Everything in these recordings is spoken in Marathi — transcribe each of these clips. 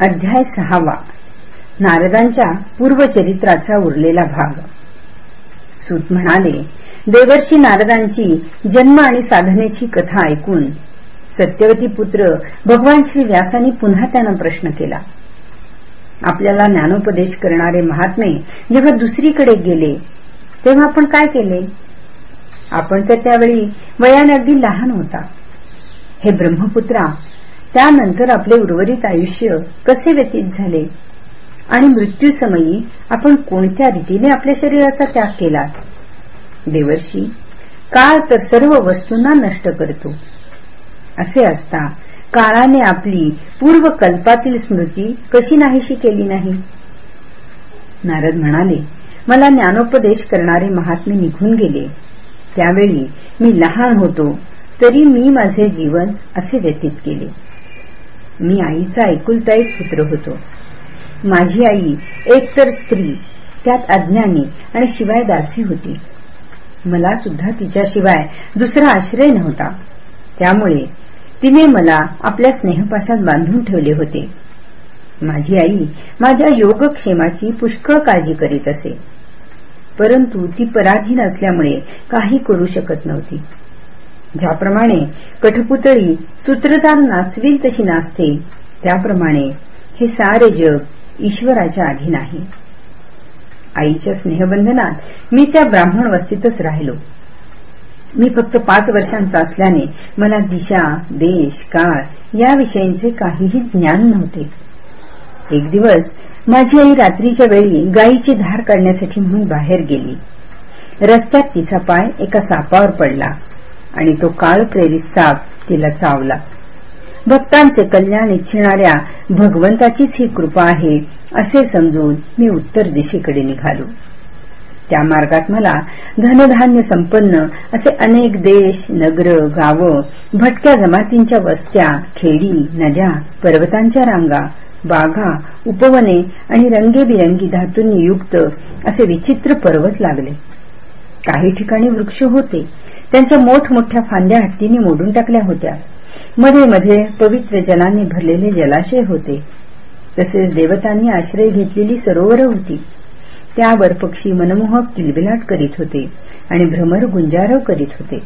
अध्याय सहावा. नारदांच्या पूर्वचरित्राचा उरलेला भाग. सूत म्हणाले देवर्षी नारदांची जन्म आणि साधनेची कथा ऐकून सत्यवती पुत्र भगवान श्री व्यासांनी पुन्हा त्यांना प्रश्न केला. आपल्याला ज्ञानोपदेश करणारे महात्मे जेव्हा दुसरीकडे गेले तेव्हा आपण काय केले? आपण तर त्यावेळी वयाने अगदी लहान होता. हे ब्रह्मपुत्रा त्यानंतर आपले उर्वरित आयुष्य कसे व्यतीत झाले? आणि मृत्यूसमयी आपण कोणत्या रीतीने आपल्या शरीराचा त्याग केला? देवर्षी काळ तर सर्व वस्तूंना नष्ट करतो. असे असता काळाने आपली पूर्वकल्पातील स्मृती कशी नाहीशी केली नाही? नारद म्हणाले मला ज्ञानोपदेश करणारे महात्मे निघून गेले. त्यावेळी मी लहान होतो तरी मी माझे जीवन असे व्यतीत केले. मी आईचा ऐकुलता एक पुत्र होतो. माझी आई एकतर स्त्री त्यात अज्ञानी आणि शिवाय दासी होती. मला सुद्धा तिच्याशिवाय दुसरा आश्रय नव्हता. त्यामुळे तिने मला आपल्या स्नेहपाशात बांधून ठेवले होते. माझी आई माझ्या योगक्षेमाची पुष्कळ काळजी करीत असे. परंतु ती पराधीन असल्यामुळे काही करू शकत नव्हती. ज्याप्रमाणे कठपुतळी सूत्रधार नाचवी तशी नाचते त्याप्रमाणे हे सारे जग ईश्वराच्या अधीन आहे. आईच्या स्नेहबंधनात मी त्या ब्राह्मण वस्तीतच राहिलो. मी फक्त पाच वर्षांचा असल्याने मला दिशा देश काळ याविषयींचे काहीही ज्ञान नव्हते. एक दिवस माझी आई रात्रीच्या वेळी गायीची धार काढण्यासाठी म्हणून बाहेर गेली. रस्त्यात तिचा पाय एका सापावर पडला. आणि तो काळ प्रेरित साप तिला चावला. भक्तांचे कल्याण इच्छिणाऱ्या भगवंताचीच ही कृपा आहे असे समजून मी उत्तर दिशेकडे निघालो. त्या मार्गात मला धनधान्य संपन्न असे अनेक देश नगर गावं भटक्या जमातींच्या वस्त्या खेडी नद्या पर्वतांच्या रांगा बागा उपवने आणि रंगेबिरंगी धातूंनी युक्त असे विचित्र पर्वत लागले. काही ठिकाणी वृक्ष होते त्यांच्या मोठमोठ्या फांद्या हत्तीने मोडून टाकल्या होत्या. मध्ये मध्ये पवित्र जलांनी भरलेले जलाशय होते. तसेच देवतांनी आश्रय घेतलेली सरोवर होती. त्यावर पक्षी मनमोहक किलबिलाट करीत होते आणि भ्रमर गुंजारव करीत होते.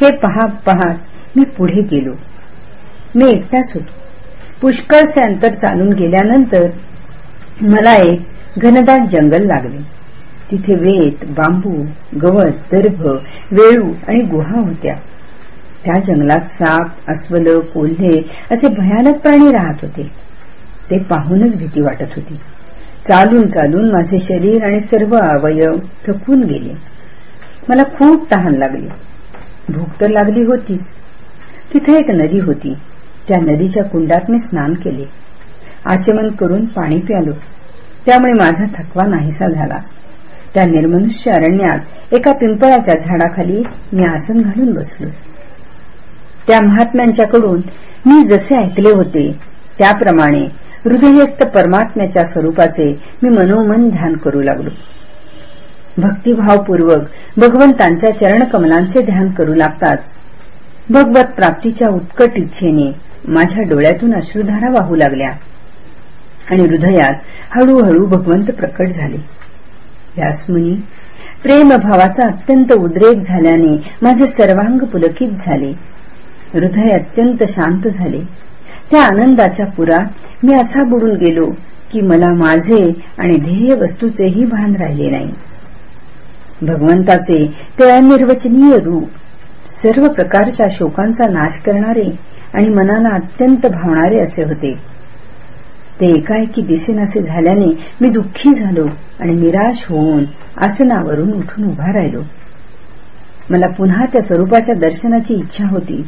हे पहा पाहत मी पुढे गेलो. मी एकटाच होतो. पुष्कळसे अंतर चालून गेल्यानंतर मला एक घनदाट जंगल लागले. तिथे वेत बांबू गवत दर्भ वेळू आणि गुहा होत्या. त्या जंगलात साप अस्वल कोल्हे असे भयानक प्राणी राहत होते. ते पाहूनच भीती वाटत होती. चालून चालून माझे शरीर आणि सर्व अवयव थकून गेले. मला खूप तहान लागली. भूक तर लागली होतीच. तिथे एक नदी होती. त्या नदीच्या कुंडात मी स्नान केले. आचमन करून पाणी प्यालो. त्यामुळे माझा थकवा नाहीसा झाला. त्या निर्मनुष्य अरण्यात एका पिंपळाच्या झाडाखाली मी आसन घालून बसलो. त्या महात्म्यांच्याकडून मी जसे ऐकले होते त्याप्रमाणे हृदयस्थ परमात्म्याच्या स्वरूपाचे मी मनोमन ध्यान करू लागलो. भक्तिभावपूर्वक भगवंतांच्या चरणकमलांचे ध्यान करू लागताच भगवत प्राप्तीच्या उत्कट इच्छेने माझ्या डोळ्यातून अश्रुधारा वाहू लागल्या आणि हृदयात हळूहळू भगवंत प्रकट झाले. व्यासमुनी प्रेमभावाचा अत्यंत उद्रेक झाल्याने माझे सर्वांग पुलकित झाले. हृदय अत्यंत शांत झाले. त्या आनंदाच्या पुरात मी असा बुडून गेलो की मला माझे आणि ध्येय वस्तूचेही भान राहिले नाही. भगवंताचे ते अनिर्वचनीय रूप सर्व प्रकारच्या शोकांचा नाश करणारे आणि मनाला अत्यंत भावणारे असे होते. ते एकाएकी दिसेनासे झाल्याने मी दुःखी झालो आणि निराश होऊन आसनावरून उठून उभा राहिलो. मला पुन्हा त्या स्वरूपाच्या दर्शनाची इच्छा होती.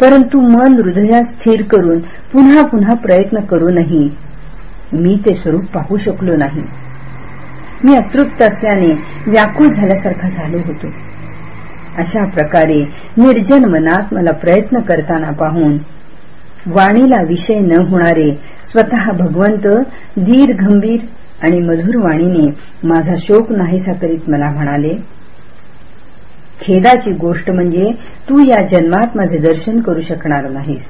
परंतु मन हृदयात स्थिर करून पुन्हा पुन्हा प्रयत्न करूनही मी ते स्वरूप पाहू शकलो नाही. मी अतृप्त असल्याने व्याकुळ झाल्यासारखा झालो होतो. अशा प्रकारे निर्जन मनात मला प्रयत्न करताना पाहून वाणीला विषय न होणारे स्वतः भगवंत दीर गंभीर आणि मधुर वाणीने माझा शोक नाहीसा करीत मला म्हणाले खेदाची गोष्ट म्हणजे तू या जन्मात माझे दर्शन करू शकणार नाहीस.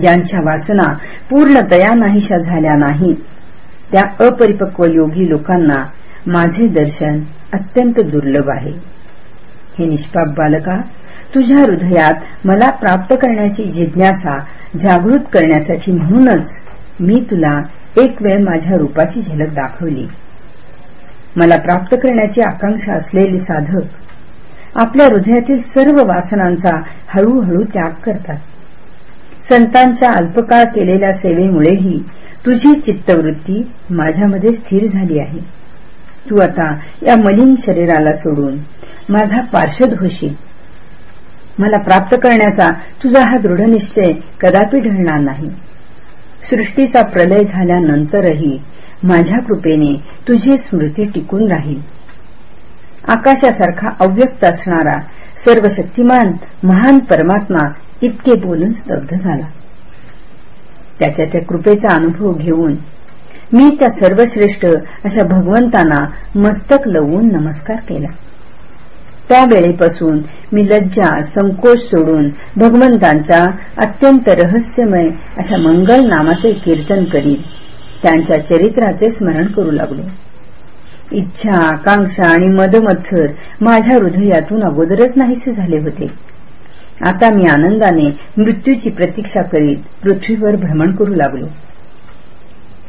ज्यांच्या वासना पूर्णतया नाहीशा झाल्या नाहीत त्या अपरिपक्व योगी लोकांना माझे दर्शन अत्यंत दुर्लभ आहे. हे निष्पाप बालका तुझ्या हृदयात मला प्राप्त करण्याची जिज्ञासा जागृत करण्यासाठी म्हणूनच मी तुला एक वेळ माझ्या रूपाची झलक दाखवली. मला प्राप्त करण्याची आकांक्षा असलेले साधक आपल्या हृदयातील सर्व वासनांचा हळूहळू त्याग करतात. संतांच्या अल्पकाळ केलेल्या सेवेमुळेही तुझी चित्तवृत्ती माझ्यामध्ये स्थिर झाली आहे. तू आता या मलिन शरीराला सोडून माझा पार्षद होशील. मला प्राप्त करण्याचा तुझा हा दृढनिश्चय कदापि ढळणार नाही. सृष्टीचा प्रलय झाल्यानंतरही माझ्या कृपेने तुझी स्मृती टिकून राहील. आकाशासारखा अव्यक्त असणारा सर्व शक्तिमान महान परमात्मा इतके बोलून स्तब्ध झाला. त्याच्या त्या कृपेचा अनुभव घेऊन मी त्या सर्वश्रेष्ठ अशा भगवंतांना मस्तक लवून नमस्कार केला. त्यावेळेपासून मी लज्जा संकोच सोडून भगवंतांच्या अत्यंत रहस्यमय अशा मंगल नामाचे कीर्तन करीत त्यांच्या चरित्राचे स्मरण करू लागलो. इच्छा आकांक्षा आणि मदमत्सर माझ्या हृदयातून अगोदरच नाहीसे झाले होते. आता मी आनंदाने मृत्यूची प्रतीक्षा करीत पृथ्वीवर भ्रमण करू लागलो.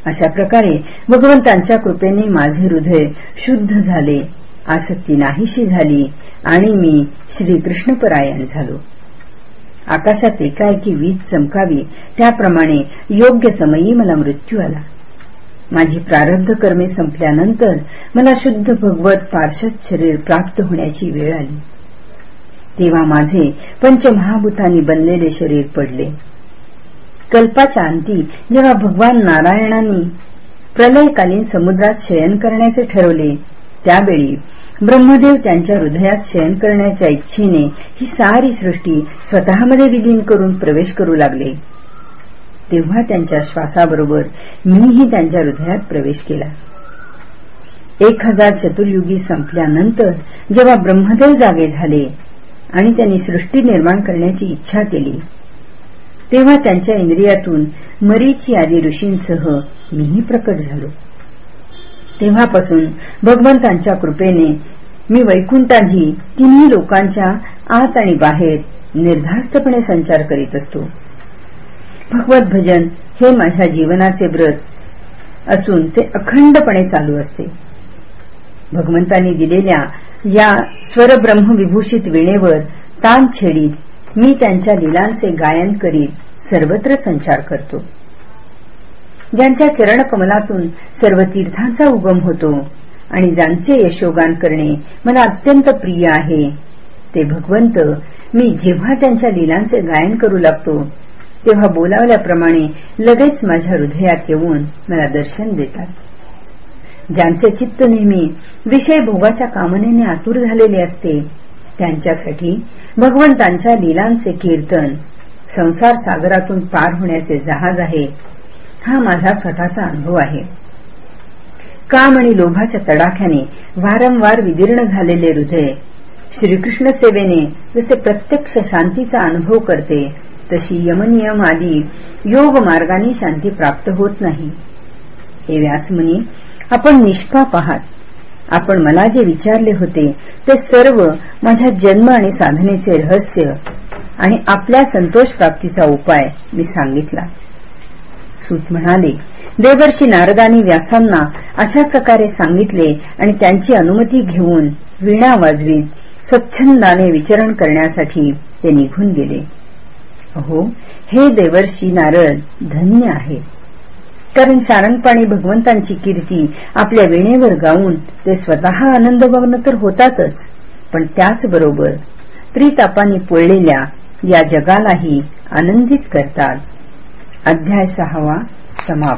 अशा प्रकारे भगवंतांच्या कृपेने माझे हृदय शुद्ध झाले. आसक्ती नाहीशी झाली आणि मी श्रीकृष्णपरायण झालो. आकाशात एकाएकी वीज चमकावी त्याप्रमाणे योग्य समयी मला मृत्यू आला. माझी प्रारब्ध कर्मे संपल्यानंतर मला शुद्ध भगवत पार्षद शरीर प्राप्त होण्याची वेळ आली. तेव्हा माझे पंचमहाभूतांनी बनलेले शरीर पडले. कल्पाच्या अंती जेव्हा भगवान नारायणांनी प्रलयकालीन समुद्रात शयन करण्याचे ठरवले त्यावेळी ब्रह्मदेव त्यांच्या हृदयात शयन करण्याच्या इच्छेने ही सारी सृष्टी स्वतःमध्ये विलीन करून प्रवेश करू लागले. तेव्हा त्यांच्या श्वासाबरोबर मीही त्यांच्या हृदयात प्रवेश केला. एक हजार चतुर्युगी संपल्यानंतर जेव्हा ब्रह्मदेव जागे झाले आणि त्यांनी सृष्टी निर्माण करण्याची इच्छा केली तेव्हा त्यांच्या इंद्रियातून मरीची आदी ऋषींसह मीही प्रकट झालो. तेव्हापासून भगवंतांच्या कृपेने मी वैकुंठाधी तिन्ही लोकांच्या आत आणि बाहेर निर्धास्तपणे संचार करीत असतो. भगवत भजन हे माझ्या जीवनाचे व्रत असून ते अखंडपणे चालू असते. भगवंतांनी दिलेल्या या स्वरब्रह्मविभूषित विणेवर तान छेडीत मी त्यांच्या लिलांचे गायन करीत सर्वत्र संचार करतो. ज्यांच्या चरणकमलातून सर्व तीर्थांचा उगम होतो. आणि ज्यांचे यशोगान करणे मला अत्यंत प्रिय आहे. ते भगवंत मी जेव्हा त्यांच्या लिलांचे गायन करू लागतो तेव्हा बोलावल्याप्रमाणे लगेच माझ्या हृदयात येऊन मला दर्शन देतात. ज्यांचे चित्त नेहमी विषय भोगाच्या कामनेने आतुर झालेले असते त्यांच्यासाठी भगवंतांच्या लिलांचे कीर्तन संसार सागरातून पार होण्याचे जहाज आहे. हा माझा स्वतःचा अनुभव आहे. काम आणि लोभाच्या तडाख्याने वारंवार विदीर्ण झालेले हृदय श्रीकृष्ण सेवेने जसे प्रत्यक्ष शांतीचा अनुभव करते तशी यमनियम आदी योग मार्गाने शांती प्राप्त होत नाही. हे व्यासमुनी आपण निष्पाप आहात. आपण मला जे विचारले होते ते सर्व माझ्या जन्म आणि साधनेचे रहस्य आणि आपल्या संतोष प्राप्तीचा उपाय मी सांगितला. सूत म्हणाले देवर्षी नारदानी व्यासांना अशा प्रकारे सांगितले आणि त्यांची अनुमती घेऊन वीणा वाजवीत स्वच्छंदाने विचरण करण्यासाठी ते निघून गेले. अहो हे देवर्षी नारद धन्य आहे कारण शारणपाणी भगवंतांची कीर्ती आपल्या वीणेवर गाऊन ते स्वतः आनंदभग्न तर होतातच पण त्याचबरोबर त्रितापांनी पोळलेल्या या जगालाही आनंदित करतात. अध्याय सहावा समाप्त.